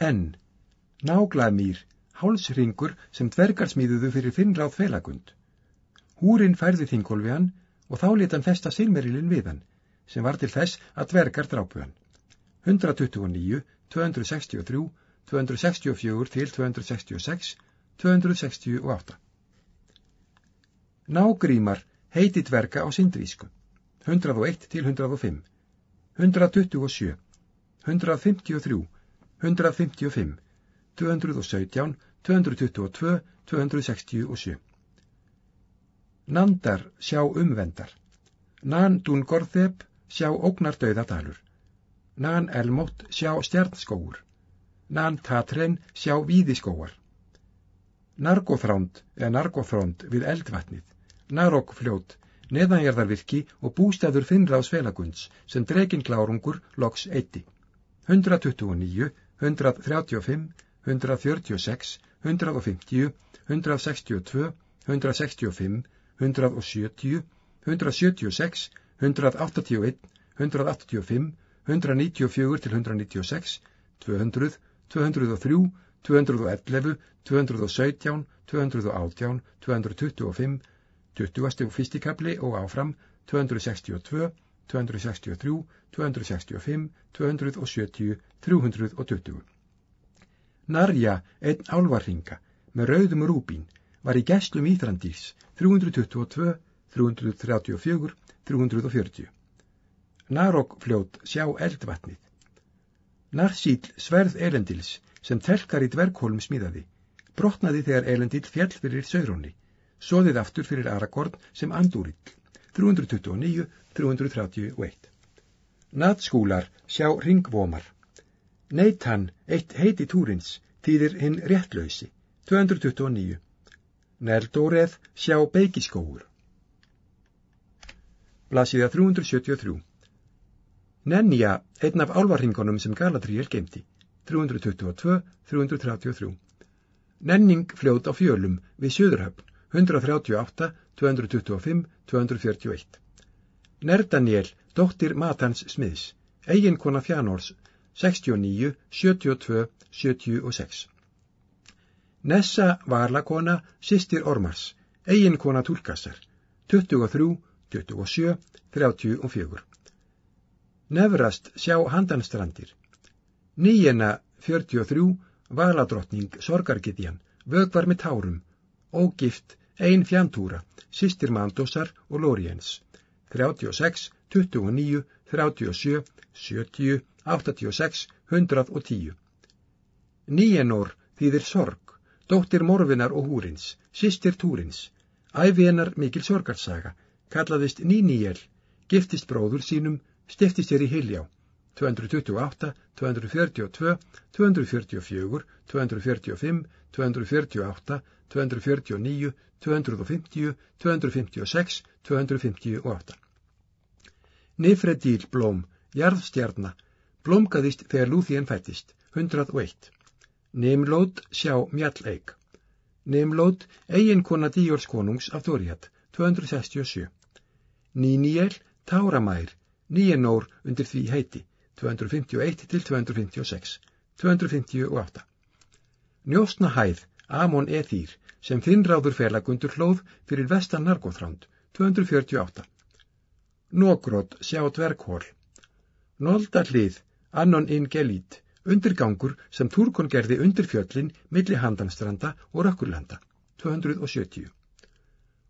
N. Náglamýr, hálsringur sem dvergar smíðuðu fyrir finnráð felagund. Húrin færði þingolfi hann og þá lit hann festa silmerilin við hann, sem var til þess að dvergar drápu hann. 129, 263, 264 til 266, 268. Nágrímar heiti dverga á sindrísku. 101 til 105, 127, 153, 155, 217, 222, 267. Nandar sjá umvendar. Nan Dungorþeb sjá ógnardauða dalur. Nan Elmótt sjá stjarnskóur. Nan Tatren sjá víðiskóar. Nargóþránd eða nargóþrónd við eldvatnið. Narokkfljót neðanjarðarvirki og bústæður svelagunds sem dregin klárungur loks eitti. 129, 135, 146, 150, 162, 165, 170, 176, 181, 185, 194 til 196, 200, 203, 211, 217, 218, 225, 20. og fyrsti kapli og áfram 262, 263, 265, 270, 320. Narja, einn álvarringa, með rauðum rúbín, var í gestlum Íþrandís 322, 334, 340. Narokfljót sjá eldvatnið. Narsíl sverð elendils sem telkar í dverghólm smíðaði, brotnaði þegar elendil fjall fyrir söðrónni Sóðið aftur fyrir Aragorn sem andúrill. 329, 331. Natskúlar sjá ringvomar. Neitan, eitt heiti túrins, þýðir hinn réttlausi. 229. Neldóreð sjá beigiskóur. Blasiða 373. Nenja, einn af álvarringunum sem Galadriel gemti. 322, 333. Nenning fljóð á fjölum við Söðurhöfn. 138, 225, 241. Nerdaniel, dóttir Matans smiðs, eiginkona Fjánors, 69, 72, 76. Nessa Varlakona, sýstir Ormars, eiginkona Tulkassar, 23, 27, 34. Nefrast sjá handanstrandir. Nýjena 43, Valadrottning, sorgargitjan, vögvar með tárum, ógift, ein fjantúra, sýstir Mandosar og Lóriens, 36, 29, 37, 70, 86, 110. Níenor þýðir sorg, dóttir morfinar og húrins, sýstir túrins, æfiennar mikil sorgarsaga, kallaðist Níníel, giftist bróður sínum, stiftist sér í Hiljá, 228, 242, 244, 245, 248, 249, 250, 256, 258. Nifredíl blóm, jarðstjarna, blómgaðist þegar Lúþíen fættist, 101. Nemlót sjá mjalleik. Nemlót eiginkona Díors konungs af Þóriat, 267. Níníel, Táramær, Níenór undir því heiti, 251 til 256, 258. Njóstna hæð, Amon Eþýr, sem þinnráður felagundur hlóð fyrir vestan Nargóþránd, 248. Nógrót sjá dverghól. Nólda hlið, annon inn gelít, undirgangur sem Túrkon gerði undir fjöllin milli handanstranda og rökkurlanda, 270.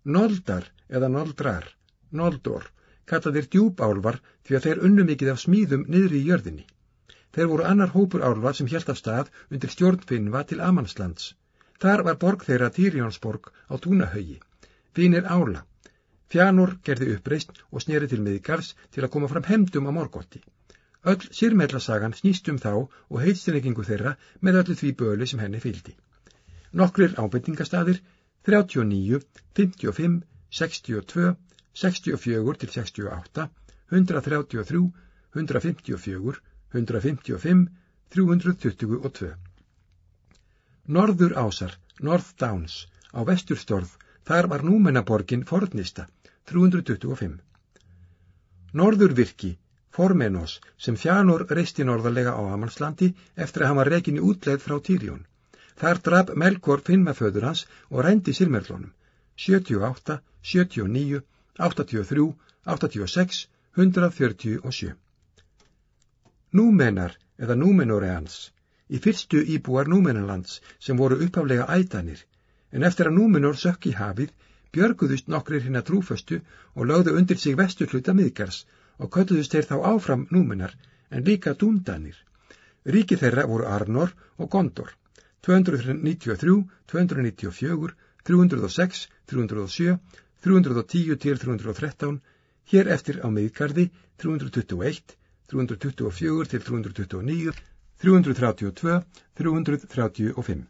Nóldar eða nóldrar, nóldor, kallaðir djúbálvar því að þeir unnu mikið af smíðum niðri í jörðinni. Þeir voru annar hópur álvar sem hjælt af stað undir stjórnfinnva til Amanslands. Þar var borg þeirra Týrjónsborg á Túnahaugi, finir ála. Fjánur gerði uppreist og sneri til miðgarðs til að koma fram hemdum á morgotti. Öll sírmellasagan snýst um þá og heitstrengingu þeirra með öllu því bölu sem henni fyldi. Nokkrir ábendingastadir 39, 55, 62, 64 til 68, 133, 154, 155, 322. Norður ásar, North Downs, á vesturstorð, þar var númennaborgin Fornista, 325. Norðurvirki, Formenos sem Fjánor reisti norðarlega á Amalslandi eftir að hann var rekin í útleið frá Týrjón. Þar draf Melkor finnma föður hans og rændi silmerlónum. 78, 79, 83, 86, 147. Númenar eða Númenoreans í fyrstu íbúar númenalands sem voru uppaflega ætanir, en eftir að númenor sökk í hafið björguðust nokkrir hinn að trúföstu og lögðu undir sig vesturluta miðgars og kölluðust þeir þá áfram númenar en líka dúndanir. Ríki þeirra voru Arnor og Gondor, 293, 294, 306, 307, 310-313, hér eftir á miðgarði 321, 324-329, 332-335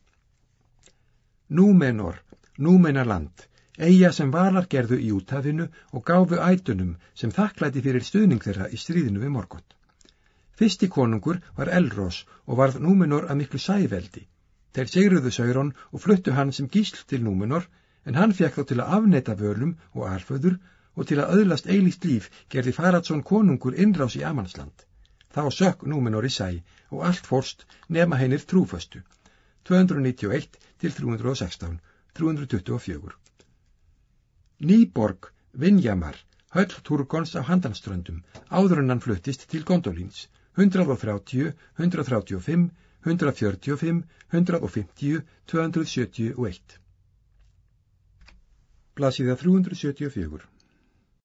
Númenor, númenarland, eiga sem valar gerðu í útafinu og gáfu ætunum sem þakklæti fyrir stuðning þeirra í stríðinu við morgott. Fyrsti konungur var Elros og varð númenor að miklu sæveldi. Þeir segruðu Sauron og fluttu hann sem gísl til númenor en hann fekk þá til að afneita völum og alföður og til að öðlast eilist líf gerði Faradsson konungur innrás í Amannsland. Þá sökk Númenor í sæ og allt fórst nema hennir trúföstu. 291 til 316, 324. Nýborg, Vinjamar, höll Turgons á Handanströndum, hann fluttist til Gondolins, 130, 135, 145, 150, 271. Blasiða 374